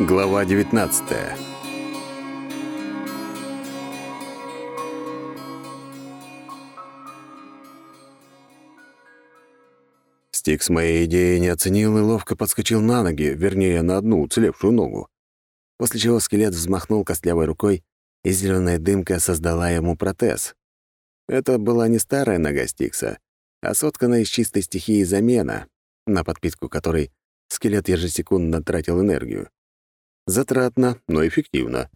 Глава 19 Стикс моей идеи не оценил и ловко подскочил на ноги, вернее, на одну уцелевшую ногу. После чего скелет взмахнул костлявой рукой, и зеленая дымка создала ему протез. Это была не старая нога Стикса, а сотканная из чистой стихии замена, на подпитку которой скелет ежесекундно тратил энергию. Затратно, но эффективно.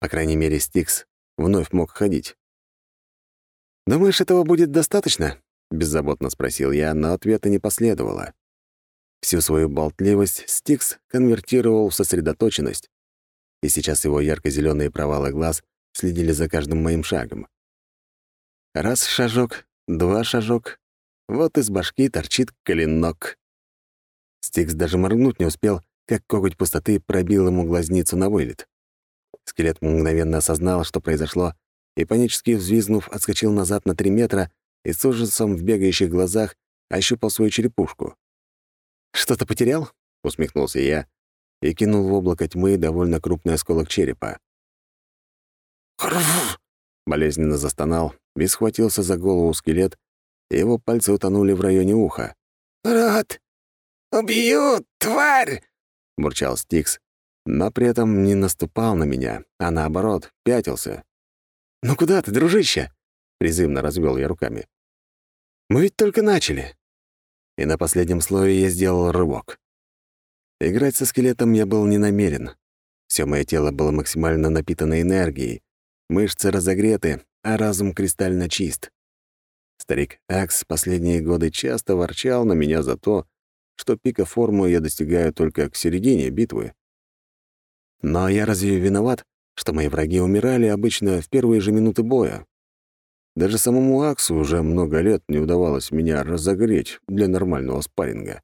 По крайней мере, Стикс вновь мог ходить. «Думаешь, этого будет достаточно?» — беззаботно спросил я, но ответа не последовало. Всю свою болтливость Стикс конвертировал в сосредоточенность, и сейчас его ярко зеленые провалы глаз следили за каждым моим шагом. Раз шажок, два шажок, вот из башки торчит клинок. Стикс даже моргнуть не успел, как коготь пустоты пробил ему глазницу на вылет. Скелет мгновенно осознал, что произошло, и, панически взвизгнув, отскочил назад на три метра и с ужасом в бегающих глазах ощупал свою черепушку. «Что-то потерял?» — усмехнулся я и кинул в облако тьмы довольно крупный осколок черепа. Болезненно застонал и схватился за голову скелет, и его пальцы утонули в районе уха. «Рот! Убью, тварь!» — бурчал Стикс, но при этом не наступал на меня, а наоборот, пятился. «Ну куда ты, дружище?» — призывно развел я руками. «Мы ведь только начали». И на последнем слое я сделал рывок. Играть со скелетом я был не намерен. Все мое тело было максимально напитано энергией, мышцы разогреты, а разум кристально чист. Старик Акс последние годы часто ворчал на меня за то, что пика формы я достигаю только к середине битвы. Но я разве виноват, что мои враги умирали обычно в первые же минуты боя? Даже самому Аксу уже много лет не удавалось меня разогреть для нормального спарринга.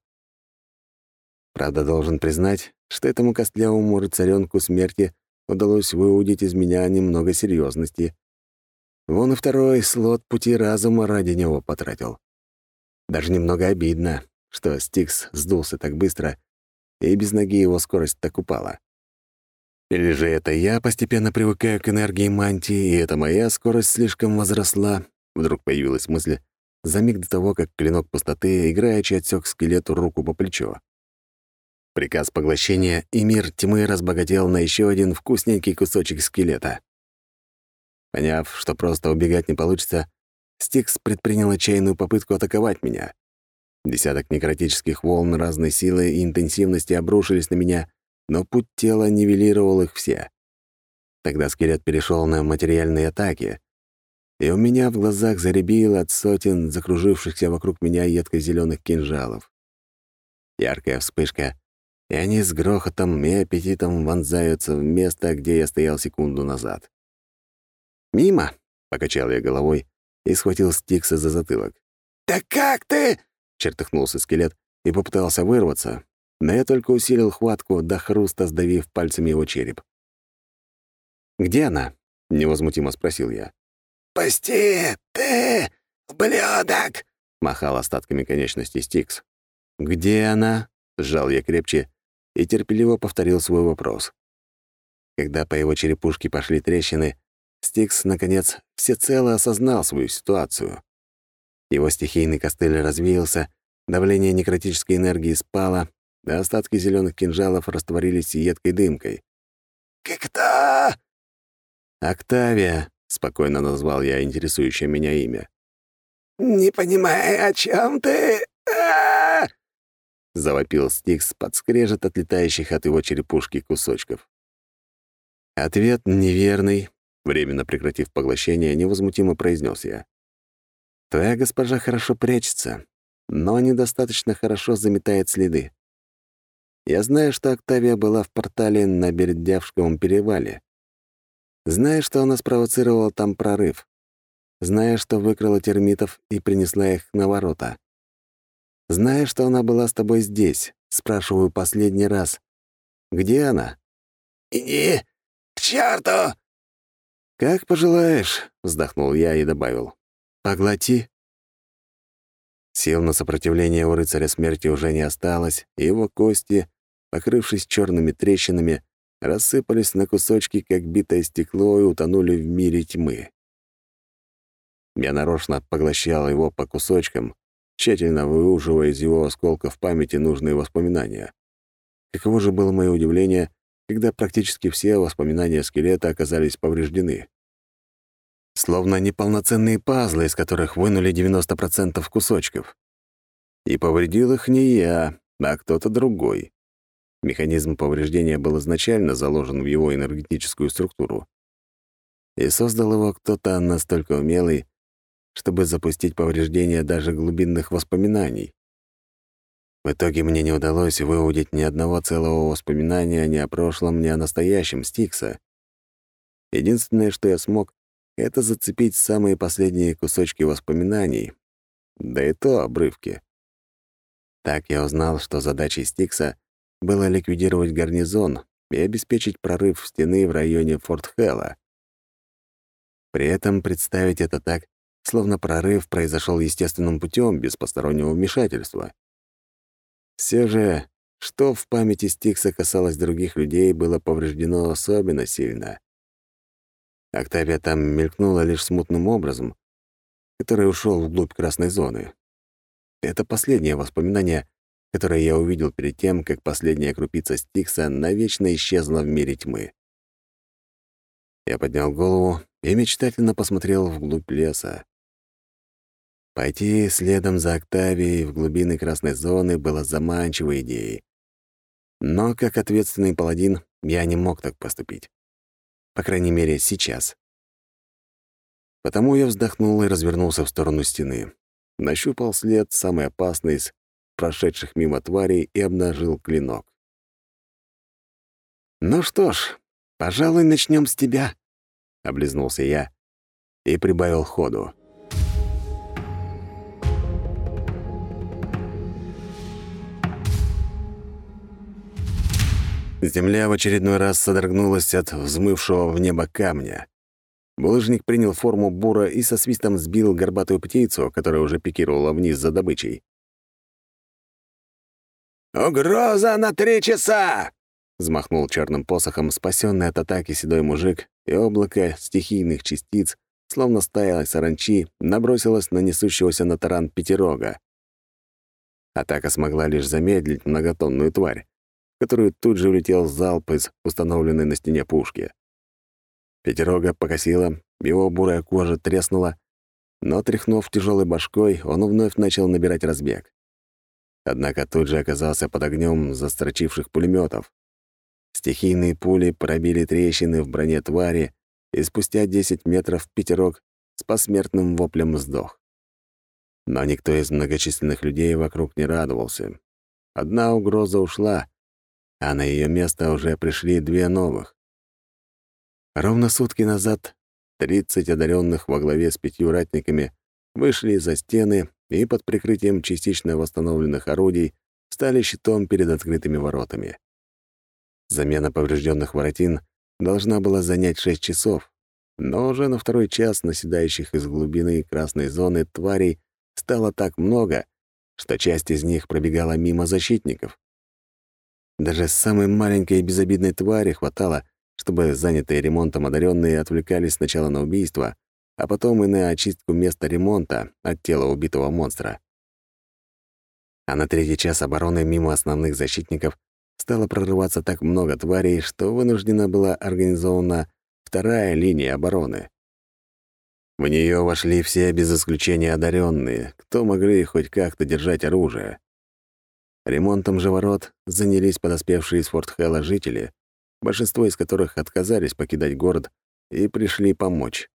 Правда, должен признать, что этому костлявому рыцарёнку смерти удалось выудить из меня немного серьезности. Вон и второй слот пути разума ради него потратил. Даже немного обидно, что Стикс сдулся так быстро, и без ноги его скорость так упала. Или же это я постепенно привыкаю к энергии мантии, и это моя скорость слишком возросла? Вдруг появилась мысль за миг до того, как клинок пустоты играючи отсек скелету руку по плечу. Приказ поглощения, и мир тьмы разбогател на еще один вкусненький кусочек скелета. Поняв, что просто убегать не получится, Стикс предпринял отчаянную попытку атаковать меня. Десяток некротических волн разной силы и интенсивности обрушились на меня, но путь тела нивелировал их все. Тогда скелет перешел на материальные атаки, и у меня в глазах заребило от сотен закружившихся вокруг меня едко зеленых кинжалов. Яркая вспышка, и они с грохотом и аппетитом вонзаются в место, где я стоял секунду назад. «Мимо!» — покачал я головой и схватил Стикса за затылок. «Да как ты?» — чертыхнулся скелет и попытался вырваться, но я только усилил хватку, до хруста сдавив пальцами его череп. «Где она?» — невозмутимо спросил я. «Пусти, ты, ублюдок!» — махал остатками конечности Стикс. «Где она?» — сжал я крепче и терпеливо повторил свой вопрос. Когда по его черепушке пошли трещины, Стикс, наконец, всецело осознал свою ситуацию. Его стихийный костыль развеялся, давление некротической энергии спало, а остатки зеленых кинжалов растворились едкой дымкой. «Кто?» «Октавия», — спокойно назвал я интересующее меня имя. «Не понимаю, о чем ты...» -а завопил Стикс под скрежет отлетающих от его черепушки кусочков. Ответ неверный, временно прекратив поглощение, невозмутимо произнес я. Твоя госпожа хорошо прячется, но недостаточно хорошо заметает следы. Я знаю, что Октавия была в портале на Бердявском перевале. Знаю, что она спровоцировала там прорыв. Знаю, что выкрала термитов и принесла их на ворота. Знаю, что она была с тобой здесь. Спрашиваю последний раз. Где она? «Иди к черту!» «Как пожелаешь», — вздохнул я и добавил. «Поглоти». Сил на сопротивление у рыцаря смерти уже не осталось, и его кости покрывшись черными трещинами, рассыпались на кусочки, как битое стекло, и утонули в мире тьмы. Я нарочно поглощал его по кусочкам, тщательно выуживая из его осколков памяти нужные воспоминания. Каково же было мое удивление, когда практически все воспоминания скелета оказались повреждены. Словно неполноценные пазлы, из которых вынули 90% кусочков. И повредил их не я, а кто-то другой. Механизм повреждения был изначально заложен в его энергетическую структуру. И создал его кто-то настолько умелый, чтобы запустить повреждение даже глубинных воспоминаний. В итоге мне не удалось выудить ни одного целого воспоминания ни о прошлом, ни о настоящем Стикса. Единственное, что я смог, это зацепить самые последние кусочки воспоминаний, да и то обрывки. Так я узнал, что задачей Стикса было ликвидировать гарнизон и обеспечить прорыв стены в районе Форт Хэлла. При этом представить это так, словно прорыв произошел естественным путем без постороннего вмешательства. Все же, что в памяти Стикса касалось других людей, было повреждено особенно сильно. Октавия там мелькнула лишь смутным образом, который ушел вглубь красной зоны. Это последнее воспоминание, которое я увидел перед тем, как последняя крупица Стикса навечно исчезла в мире тьмы. Я поднял голову и мечтательно посмотрел вглубь леса. Пойти следом за Октавией в глубины красной зоны было заманчивой идеей. Но как ответственный паладин я не мог так поступить. По крайней мере, сейчас. Потому я вздохнул и развернулся в сторону стены. Нащупал след самый опасный из прошедших мимо тварей и обнажил клинок. «Ну что ж, пожалуй, начнем с тебя», — облизнулся я и прибавил ходу. Земля в очередной раз содрогнулась от взмывшего в небо камня. Булыжник принял форму бура и со свистом сбил горбатую птицу, которая уже пикировала вниз за добычей. «Угроза на три часа!» — взмахнул черным посохом спасенный от атаки седой мужик, и облако стихийных частиц, словно стая саранчи, набросилось на несущегося на таран пятерога. Атака смогла лишь замедлить многотонную тварь, которую тут же улетел залп из установленной на стене пушки. Пятерога покосила, его бурая кожа треснула, но, тряхнув тяжелой башкой, он вновь начал набирать разбег. Однако тут же оказался под огнем застрочивших пулеметов. Стихийные пули пробили трещины в броне твари, и спустя 10 метров пятерог с посмертным воплем сдох. Но никто из многочисленных людей вокруг не радовался. Одна угроза ушла, а на ее место уже пришли две новых. Ровно сутки назад 30 одаренных во главе с пятью ратниками вышли за стены и под прикрытием частично восстановленных орудий стали щитом перед открытыми воротами. Замена поврежденных воротин должна была занять 6 часов, но уже на второй час наседающих из глубины красной зоны тварей стало так много, что часть из них пробегала мимо защитников. Даже самой маленькой и безобидной твари хватало, чтобы занятые ремонтом одаренные отвлекались сначала на убийство, а потом и на очистку места ремонта от тела убитого монстра. А на третий час обороны мимо основных защитников стало прорываться так много тварей, что вынуждена была организована вторая линия обороны. В нее вошли все без исключения одаренные, кто могли хоть как-то держать оружие. Ремонтом же ворот занялись подоспевшие из Форт Хэлла жители, большинство из которых отказались покидать город и пришли помочь.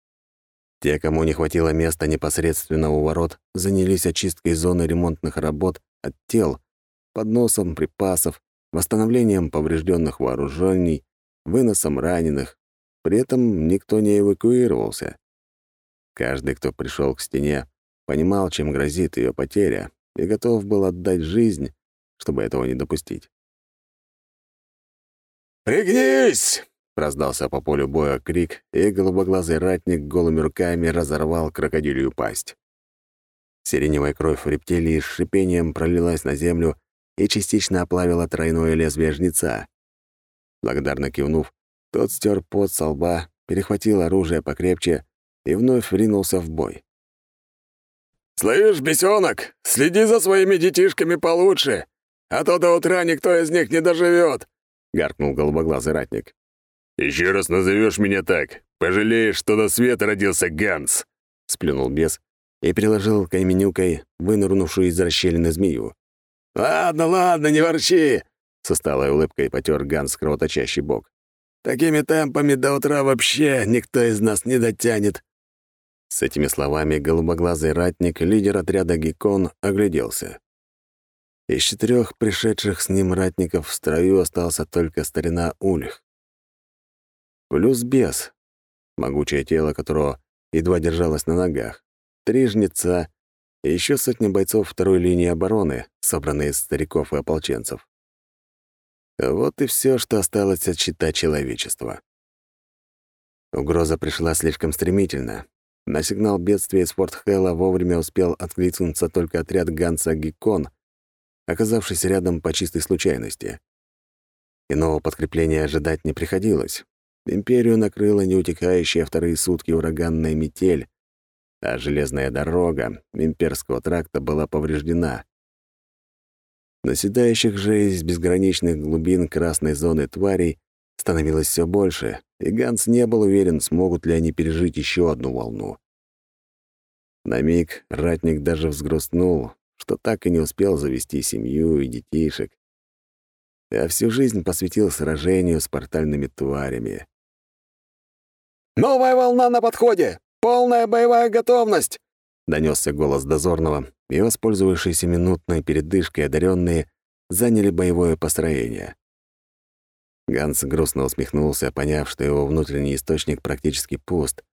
Те, кому не хватило места непосредственно у ворот, занялись очисткой зоны ремонтных работ от тел, подносом припасов, восстановлением поврежденных вооружений, выносом раненых. При этом никто не эвакуировался. Каждый, кто пришел к стене, понимал, чем грозит ее потеря, и готов был отдать жизнь, чтобы этого не допустить. «Пригнись!» — раздался по полю боя крик, и голубоглазый ратник голыми руками разорвал крокодилью пасть. Сиреневая кровь рептилии с шипением пролилась на землю, и частично оплавила тройное лезвие жнеца. Благодарно кивнув, тот стер пот со лба, перехватил оружие покрепче и вновь ринулся в бой. «Слышь, бесенок, следи за своими детишками получше, а то до утра никто из них не доживет!» — гаркнул голубоглазый ратник. «Еще раз назовешь меня так, пожалеешь, что до света родился Ганс!» — сплюнул бес и приложил каменюкой вынырнувшую из расщелины змею. «Ладно, ладно, не ворчи!» — с усталой улыбкой потер Ганс кровоточащий бок. «Такими темпами до утра вообще никто из нас не дотянет!» С этими словами голубоглазый ратник, лидер отряда Гекон, огляделся. Из четырех пришедших с ним ратников в строю остался только старина Ульх. Плюс бес, могучее тело которого едва держалось на ногах, три жнеца и еще сотни бойцов второй линии обороны, собранные из стариков и ополченцев. Вот и все, что осталось от щита человечества. Угроза пришла слишком стремительно, на сигнал бедствия из Форт-Хэлла вовремя успел откликнуться только отряд Ганса Гикон, оказавшийся рядом по чистой случайности. Иного подкрепления ожидать не приходилось. Империю накрыла неутекающая вторые сутки ураганная метель, а железная дорога имперского тракта была повреждена. Наседающих же из безграничных глубин красной зоны тварей становилось все больше, и Ганс не был уверен, смогут ли они пережить еще одну волну. На миг ратник даже взгрустнул, что так и не успел завести семью и детишек, а всю жизнь посвятил сражению с портальными тварями. «Новая волна на подходе! Полная боевая готовность!» — донесся голос дозорного, и, воспользовавшиеся минутной передышкой одаренные, заняли боевое построение. Ганс грустно усмехнулся, поняв, что его внутренний источник практически пуст.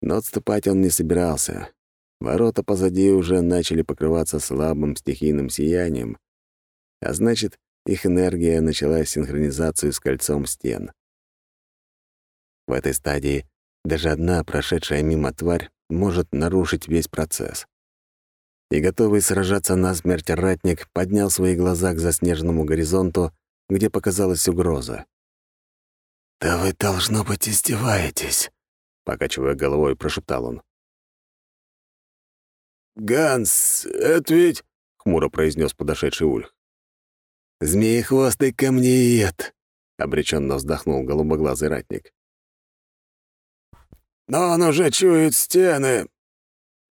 Но отступать он не собирался. Ворота позади уже начали покрываться слабым стихийным сиянием, а значит, их энергия начала синхронизацию с кольцом стен. В этой стадии даже одна прошедшая мимо тварь может нарушить весь процесс. И готовый сражаться насмерть ратник поднял свои глаза к заснеженному горизонту, где показалась угроза. «Да вы, должно быть, издеваетесь», — покачивая головой, прошептал он. «Ганс, это ведь...» — хмуро произнес подошедший Ульх. «Змеехвостый камнеед», — обреченно вздохнул голубоглазый ратник. «Но он уже чует стены.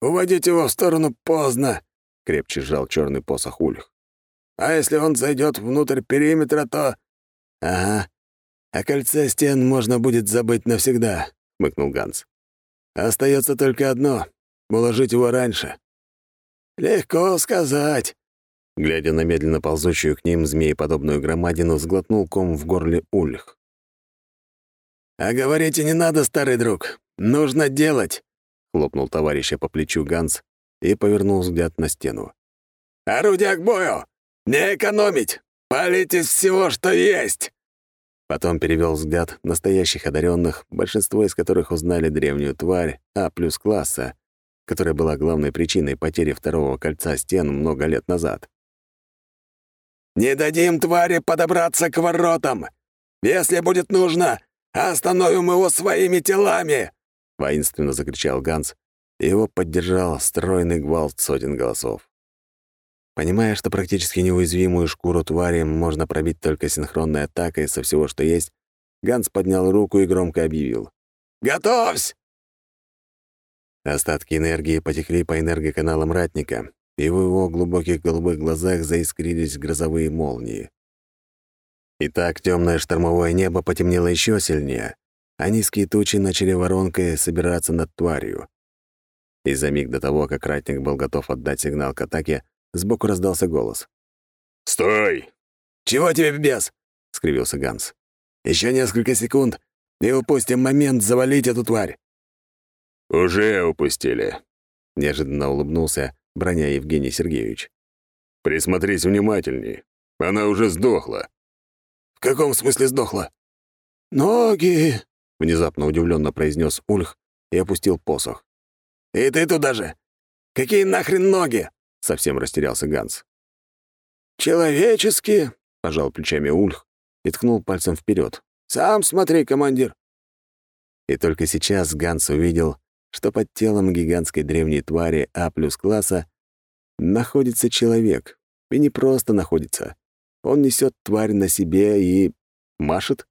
Уводить его в сторону поздно», — крепче сжал черный посох Ульх. «А если он зайдет внутрь периметра, то...» «Ага, о кольце стен можно будет забыть навсегда», — хмыкнул Ганс. Остается только одно — уложить его раньше». «Легко сказать». Глядя на медленно ползущую к ним змееподобную громадину, сглотнул ком в горле Ульх. «А говорите, не надо, старый друг. Нужно делать», — хлопнул товарища по плечу Ганс и повернул взгляд на стену. «Орудия к бою! Не экономить! Палите всего, что есть!» Потом перевел взгляд настоящих одаренных, большинство из которых узнали древнюю тварь А плюс класса, которая была главной причиной потери второго кольца стен много лет назад. «Не дадим твари подобраться к воротам! Если будет нужно, остановим его своими телами!» — воинственно закричал Ганс, и его поддержал стройный гвалт сотен голосов. Понимая, что практически неуязвимую шкуру твари можно пробить только синхронной атакой со всего, что есть, Ганс поднял руку и громко объявил. «Готовься!» Остатки энергии потекли по энергоканалам ратника, и в его глубоких голубых глазах заискрились грозовые молнии. Итак, темное штормовое небо потемнело еще сильнее, а низкие тучи начали воронкой собираться над тварью. И за миг до того, как ратник был готов отдать сигнал к атаке, Сбоку раздался голос. «Стой!» «Чего тебе, бес?» — скривился Ганс. Еще несколько секунд, и упустим момент завалить эту тварь». «Уже упустили», — неожиданно улыбнулся броня Евгений Сергеевич. «Присмотрись внимательней. Она уже сдохла». «В каком смысле сдохла?» «Ноги!» — внезапно удивленно произнес Ульх и опустил посох. «И ты туда же! Какие нахрен ноги?» Совсем растерялся Ганс. «Человеческие», — пожал плечами Ульх и ткнул пальцем вперед. «Сам смотри, командир». И только сейчас Ганс увидел, что под телом гигантской древней твари А плюс класса находится человек. И не просто находится. Он несет тварь на себе и... машет?